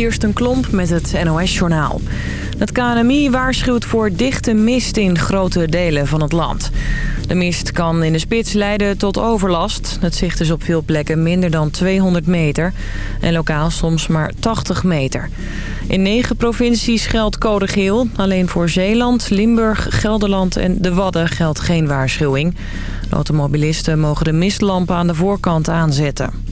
Kirsten Klomp met het NOS-journaal. Het KNMI waarschuwt voor dichte mist in grote delen van het land. De mist kan in de spits leiden tot overlast. Het zicht is op veel plekken minder dan 200 meter. En lokaal soms maar 80 meter. In negen provincies geldt code geel. Alleen voor Zeeland, Limburg, Gelderland en de Wadden geldt geen waarschuwing. Automobilisten mogen de mistlampen aan de voorkant aanzetten.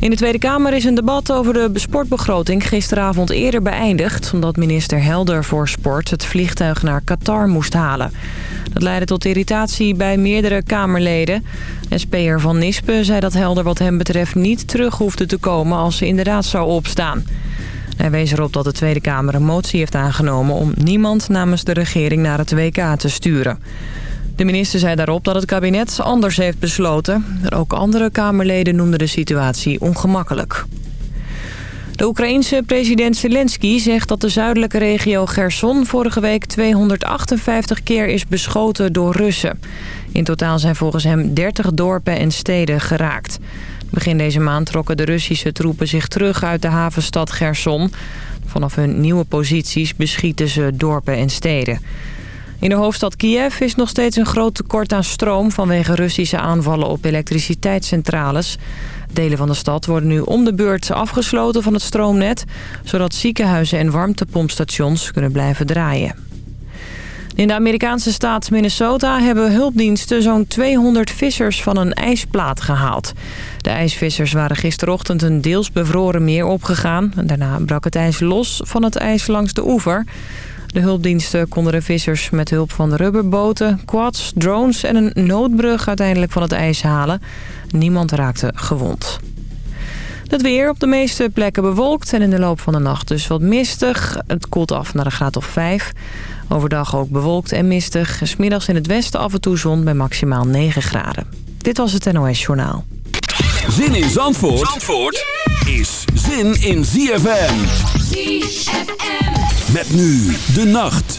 In de Tweede Kamer is een debat over de sportbegroting gisteravond eerder beëindigd... omdat minister Helder voor Sport het vliegtuig naar Qatar moest halen. Dat leidde tot irritatie bij meerdere Kamerleden. SP'er Van Nispen zei dat Helder wat hem betreft niet terug hoefde te komen als ze inderdaad zou opstaan. Hij wees erop dat de Tweede Kamer een motie heeft aangenomen om niemand namens de regering naar het WK te sturen. De minister zei daarop dat het kabinet anders heeft besloten. Ook andere Kamerleden noemden de situatie ongemakkelijk. De Oekraïense president Zelensky zegt dat de zuidelijke regio Gerson vorige week 258 keer is beschoten door Russen. In totaal zijn volgens hem 30 dorpen en steden geraakt. Begin deze maand trokken de Russische troepen zich terug uit de havenstad Gerson. Vanaf hun nieuwe posities beschieten ze dorpen en steden. In de hoofdstad Kiev is nog steeds een groot tekort aan stroom... vanwege Russische aanvallen op elektriciteitscentrales. Delen van de stad worden nu om de beurt afgesloten van het stroomnet... zodat ziekenhuizen en warmtepompstations kunnen blijven draaien. In de Amerikaanse staat Minnesota hebben hulpdiensten zo'n 200 vissers van een ijsplaat gehaald. De ijsvissers waren gisterochtend een deels bevroren meer opgegaan. Daarna brak het ijs los van het ijs langs de oever. De hulpdiensten konden de vissers met hulp van rubberboten, quads, drones en een noodbrug uiteindelijk van het ijs halen. Niemand raakte gewond. Het weer op de meeste plekken bewolkt en in de loop van de nacht dus wat mistig. Het koelt af naar een graad of 5. Overdag ook bewolkt en mistig. Smiddags in het westen af en toe zon bij maximaal 9 graden. Dit was het NOS Journaal. Zin in Zandvoort, Zandvoort is zin in ZFM. ZFM. Met nu de nacht.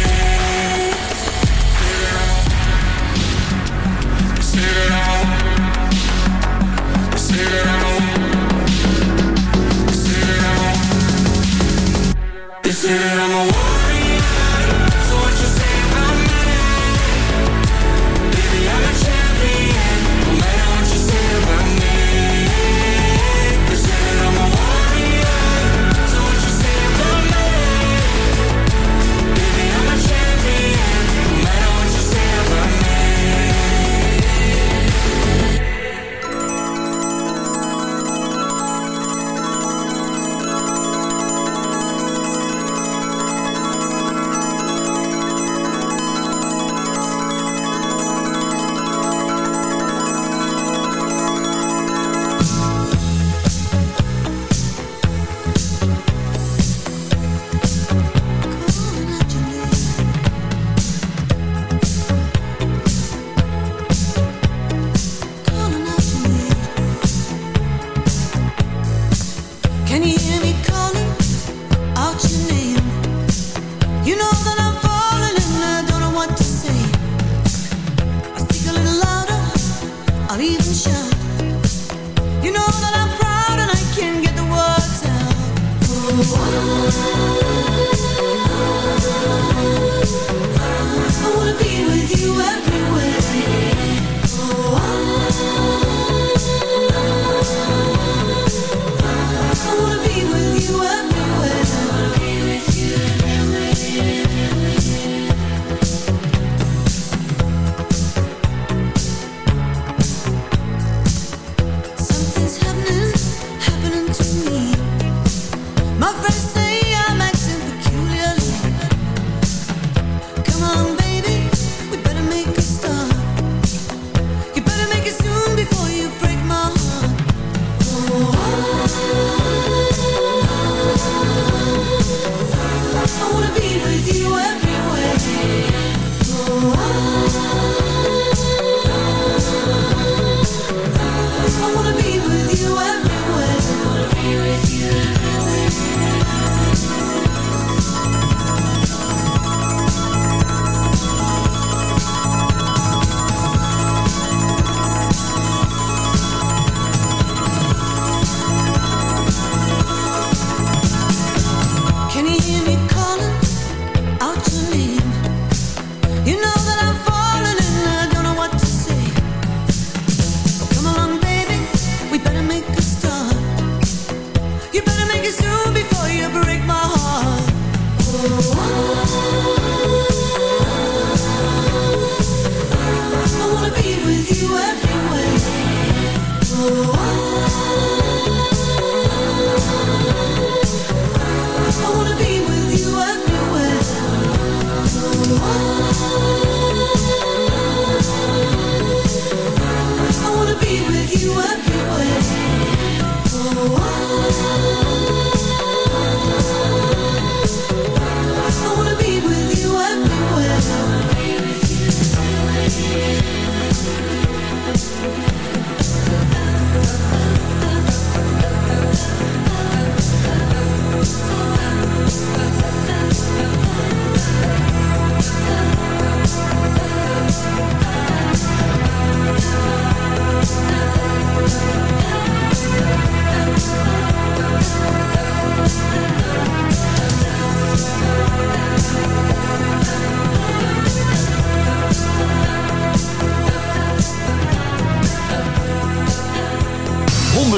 I'm, say that I'm.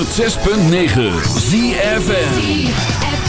106.9 ZFN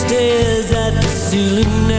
stares at the ceiling.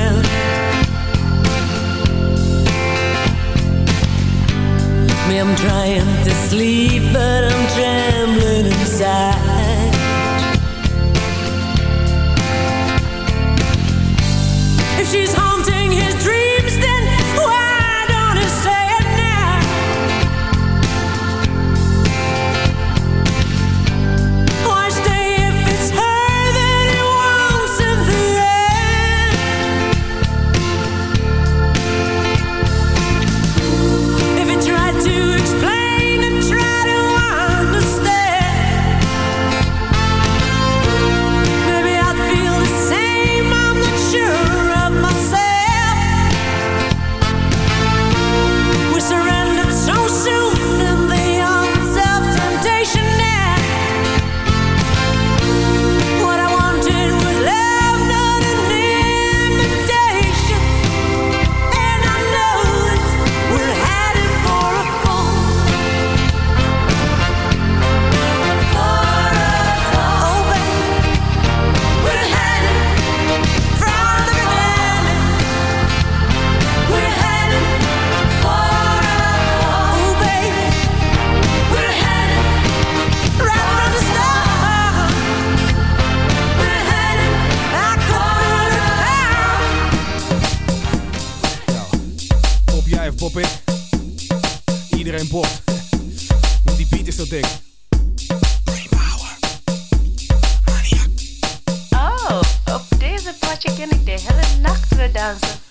dancer.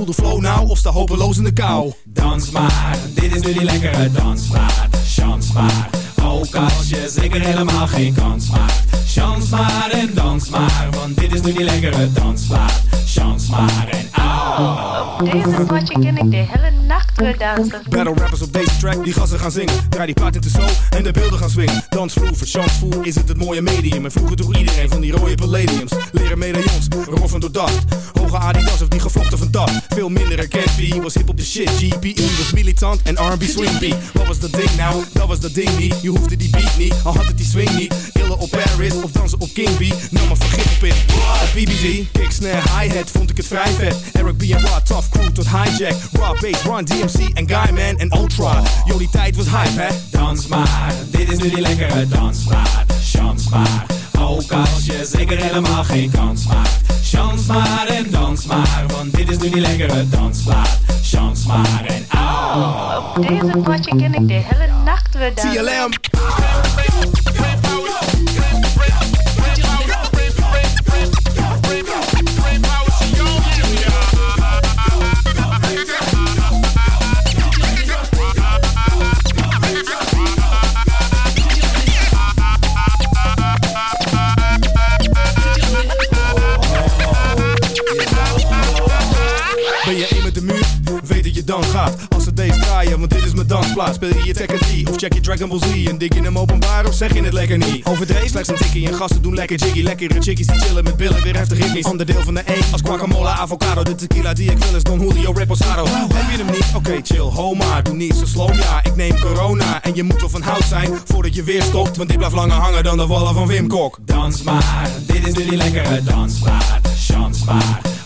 Voel de flow nou of sta hopeloos in de kou. Dans maar, dit is nu die lekkere dansmaat. Chans maar, ook als je zeker helemaal geen kans maakt. Chans maar en dans maar, want dit is nu die lekkere dansmaat. Chans maar en au. Op deze potje ken ik de hele nacht dansen. Battle rappers op deze track, die gassen gaan zingen. Draai die paard in de zo en de beelden gaan swingen. Dansvloer, verchansvoer is het het mooie medium. En vroeger toch iedereen van die rode palladiums. Leren medaillons, roffen door dacht. Hoge Adidas of die gevlochten van dat. Veel minder herkend, was hip op de shit. GPE was militant en R&B swing beat. Wat was dat ding nou? Dat was dat ding niet. Je hoefde die beat niet, al had het die swing niet. Illen op Paris of dansen op King B. Nou maar vergif op in. BBG, kick, snare, hi-hat vond ik het vrij vet. Eric B en Rod, tough crew tot hijack. Bass, Run en Guyman en Ultra. Die tijd was hype, hè? Dans maar, dit is nu die lekkere dansmaat. Chans maar, ook als je zeker helemaal geen kans maakt. Chans maar en dans maar, want dit is nu die lekkere dansplaat. Chans maar en au. Op deze potje ken ik de hele nacht weer dansen. TLM. Dansplaats. Speel je je Tekken 3 of check je Dragon Ball Z? En dik je hem openbaar of zeg je het lekker niet? Overdreven slechts een tikkie en gasten doen lekker jiggy. Lekkere chickies die chillen met billen, weer heftig ritmisch. Onderdeel van de E als guacamole, avocado. De tequila die ik wil is Don Julio Reposado. Heb je hem niet? Oké, chill, ho maar. Doe niet zo slow, ja. Ik neem corona. En je moet wel van hout zijn voordat je weer stopt. Want dit blijft langer hangen dan de wallen van Wim Kok. Dans maar, dit is nu die lekkere dansplaat. Chans maar,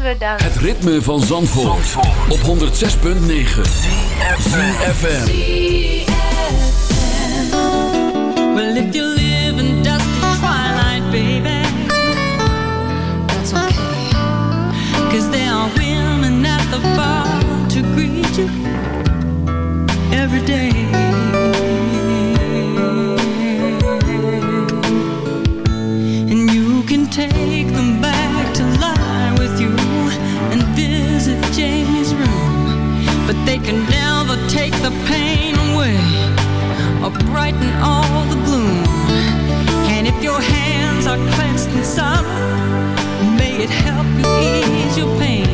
weer dansen. Het ritme van Zandvoort, op 106.9 FM. Well, if you live in dusty twilight, baby, that's okay. Cause there are women at the bar to greet you every day. And you can take take the pain away or brighten all the gloom. And if your hands are clenched in sorrow, may it help you ease your pain.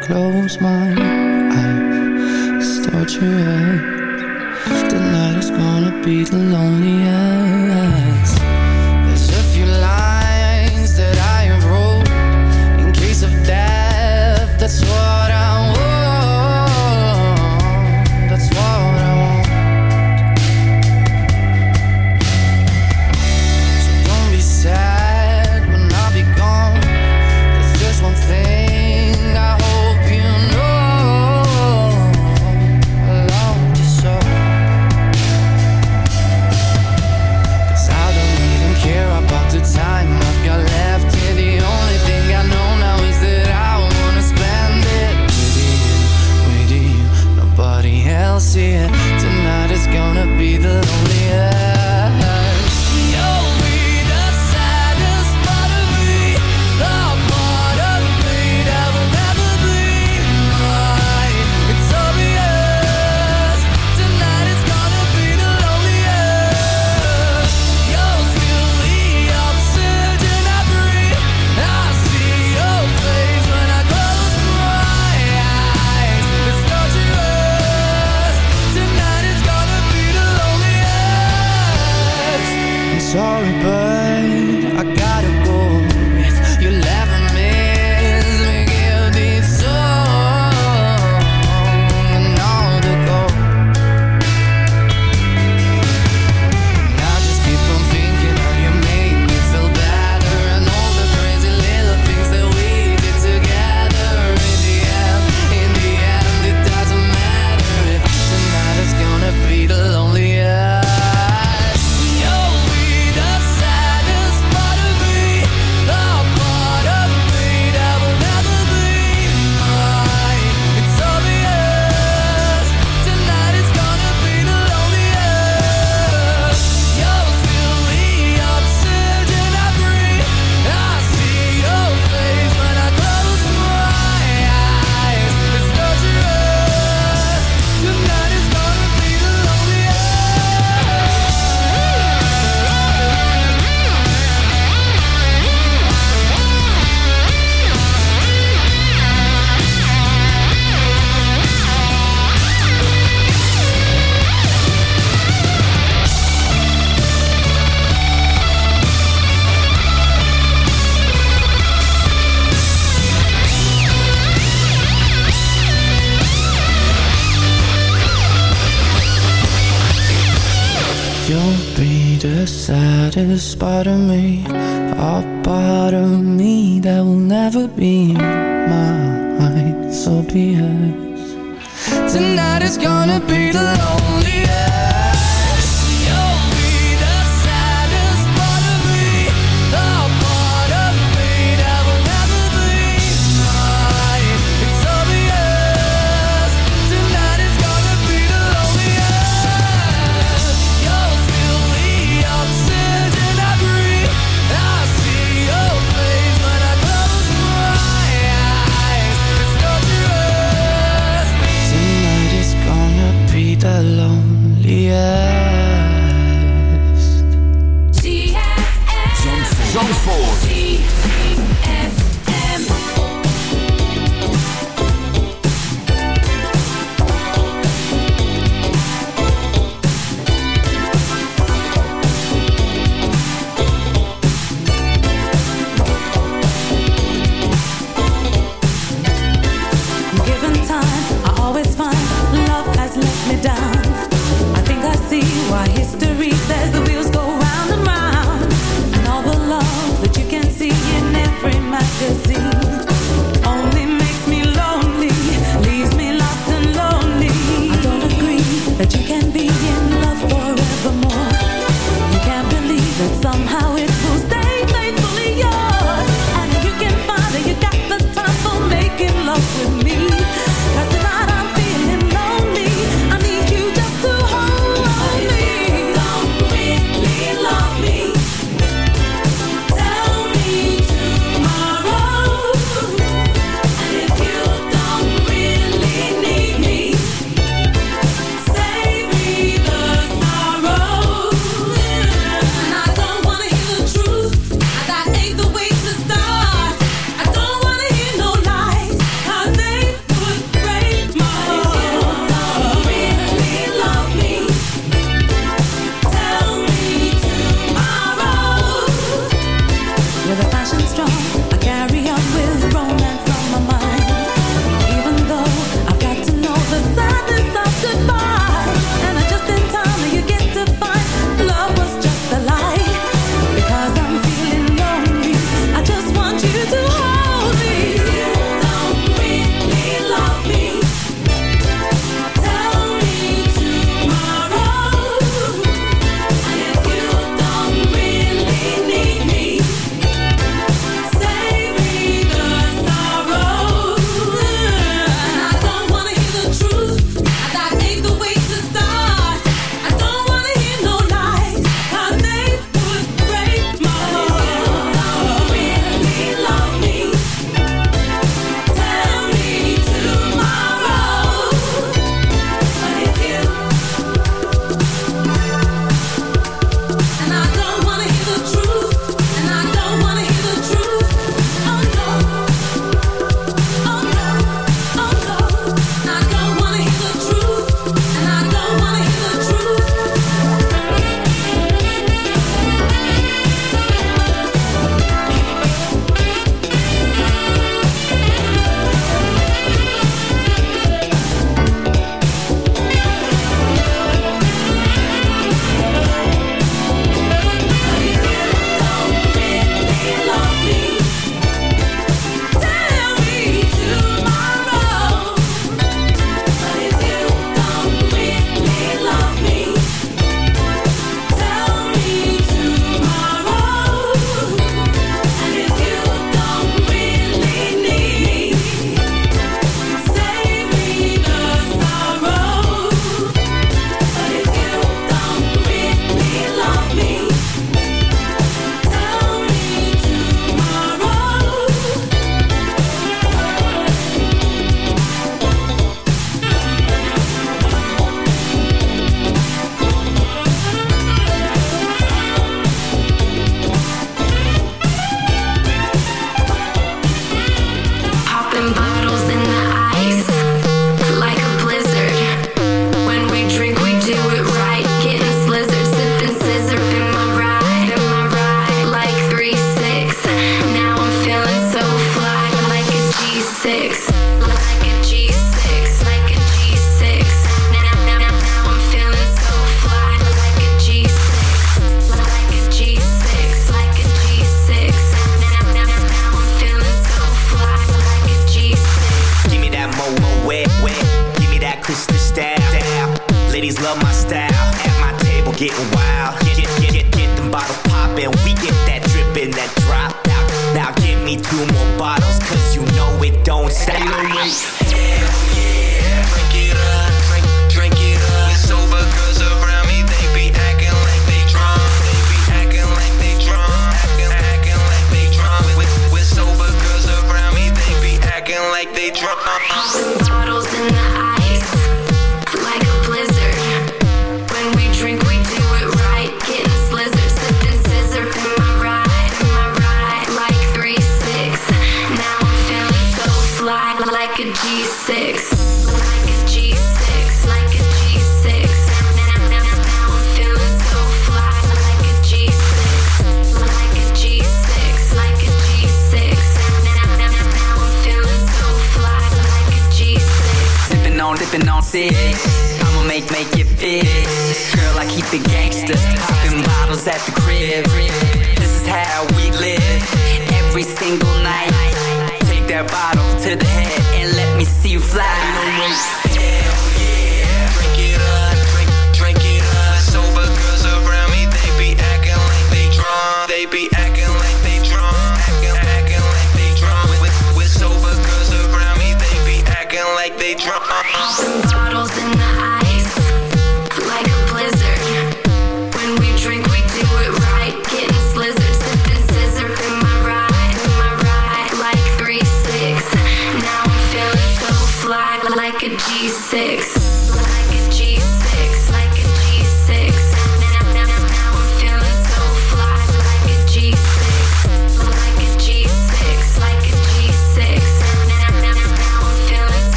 close my eyes. Start your head Tonight is gonna be the loneliest.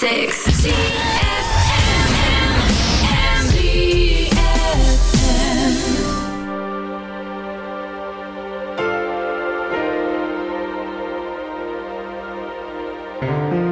thank mm -hmm. you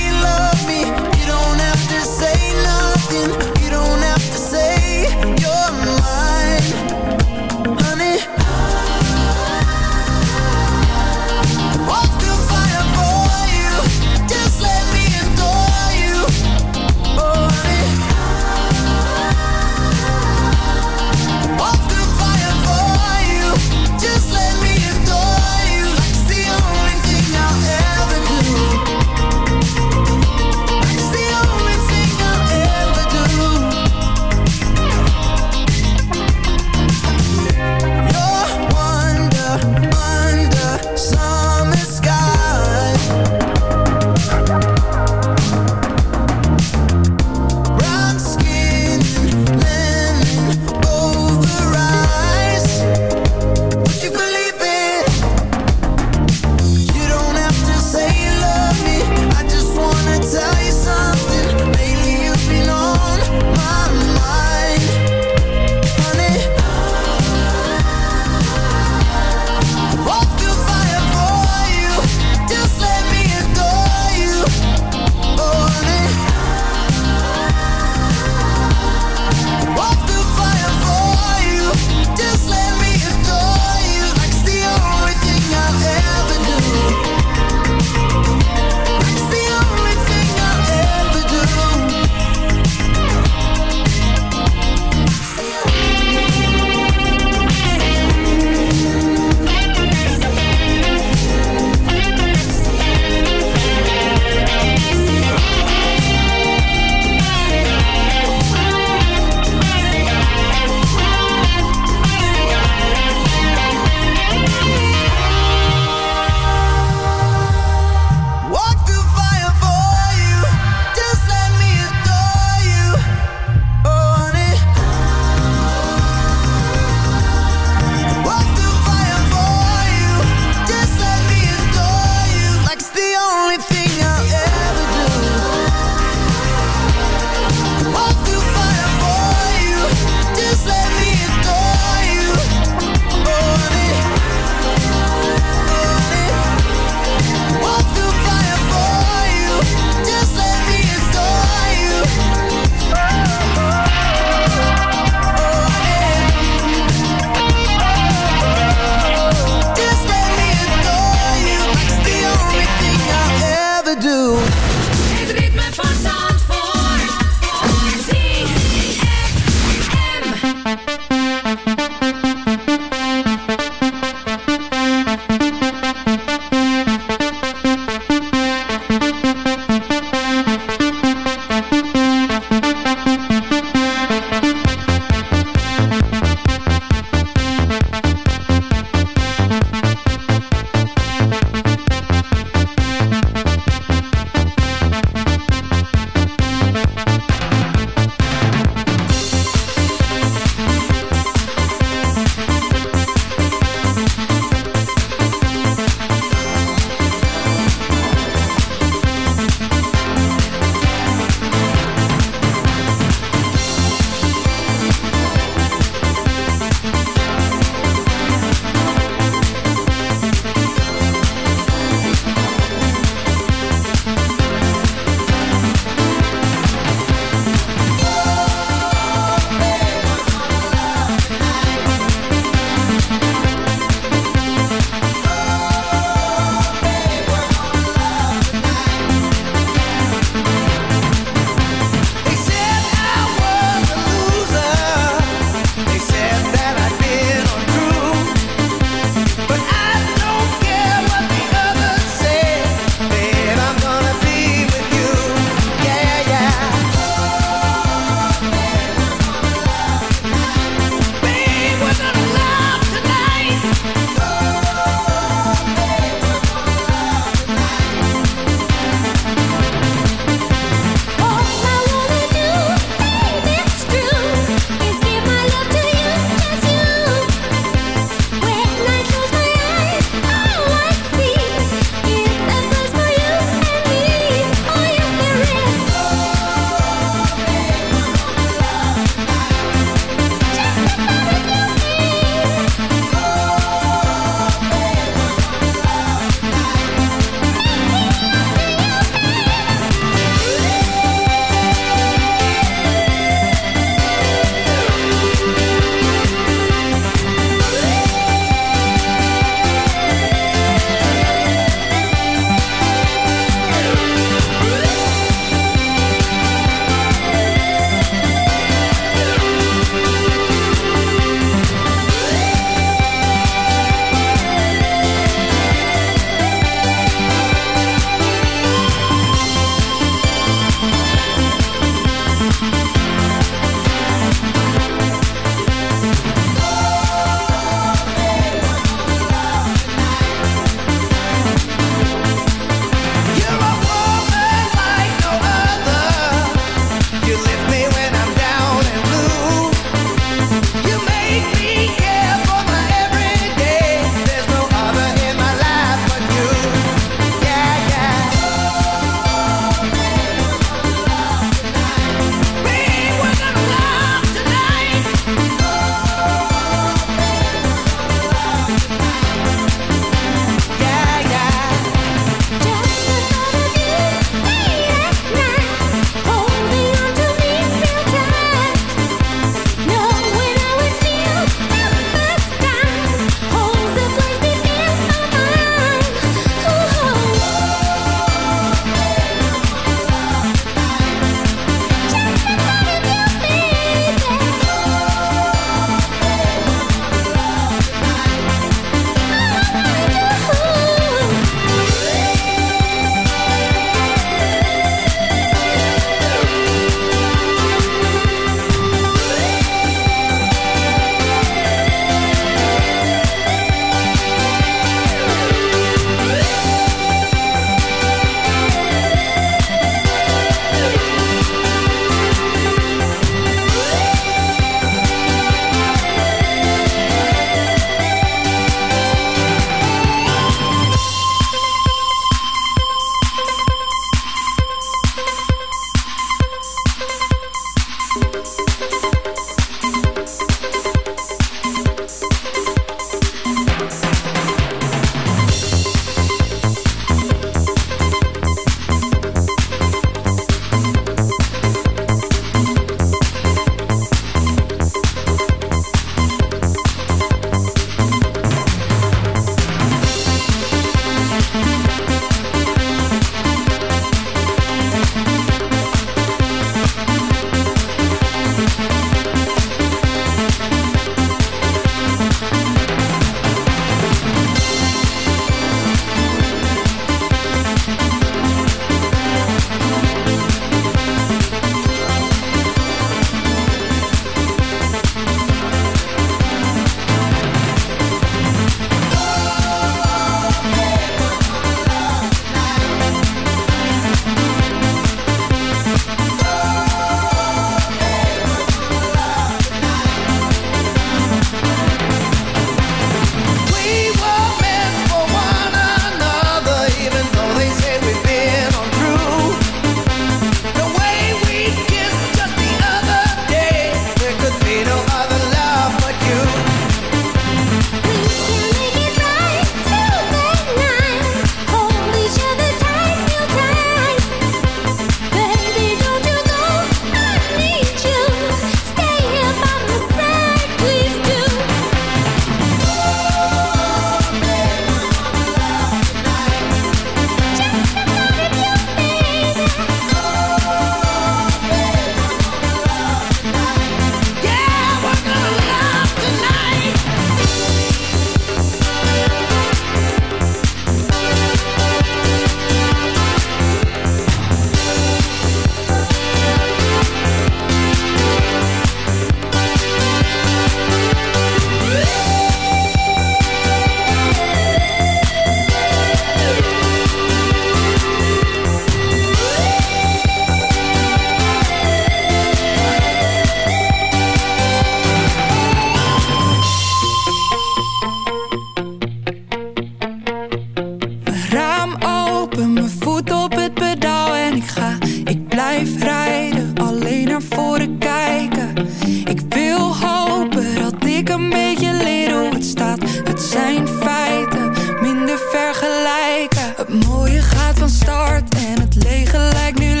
mooie gaat van start en het lege lijkt nu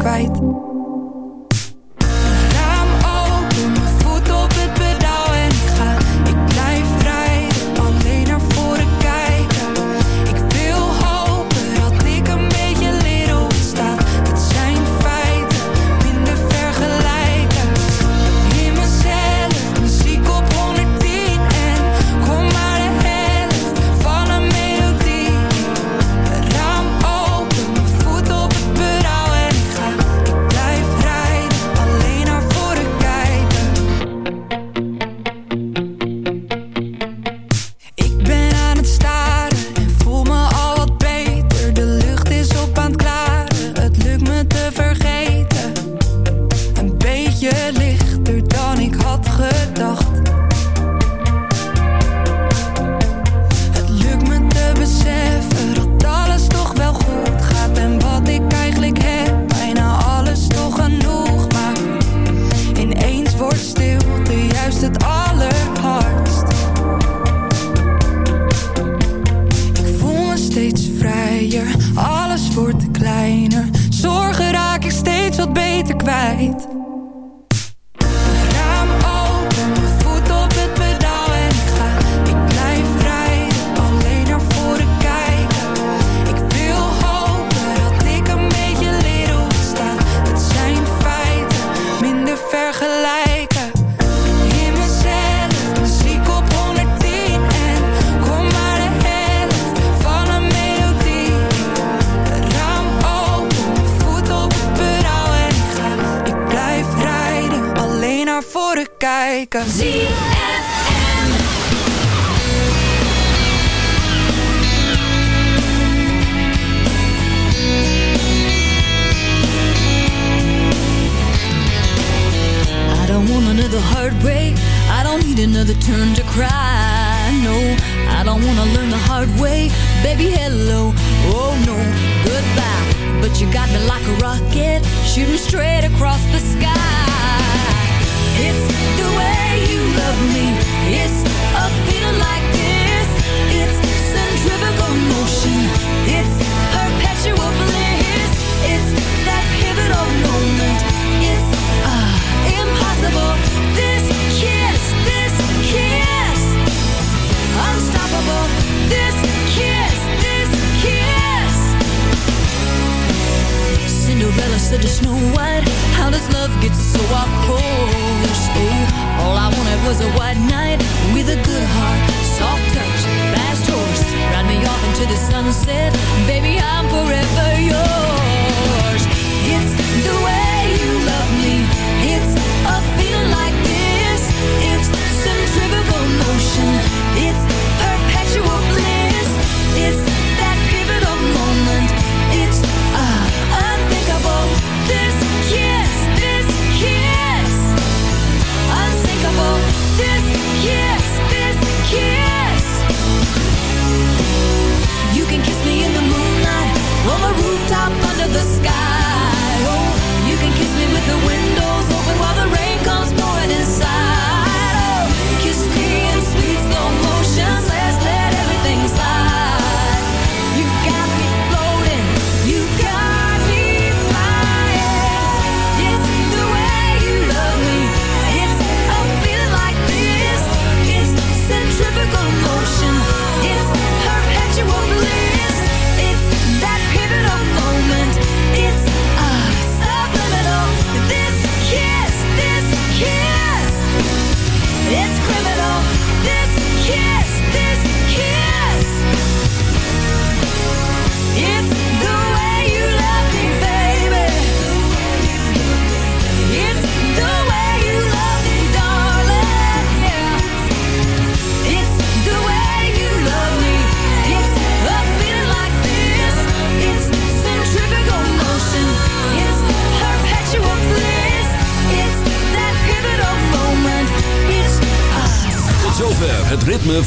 kwijt.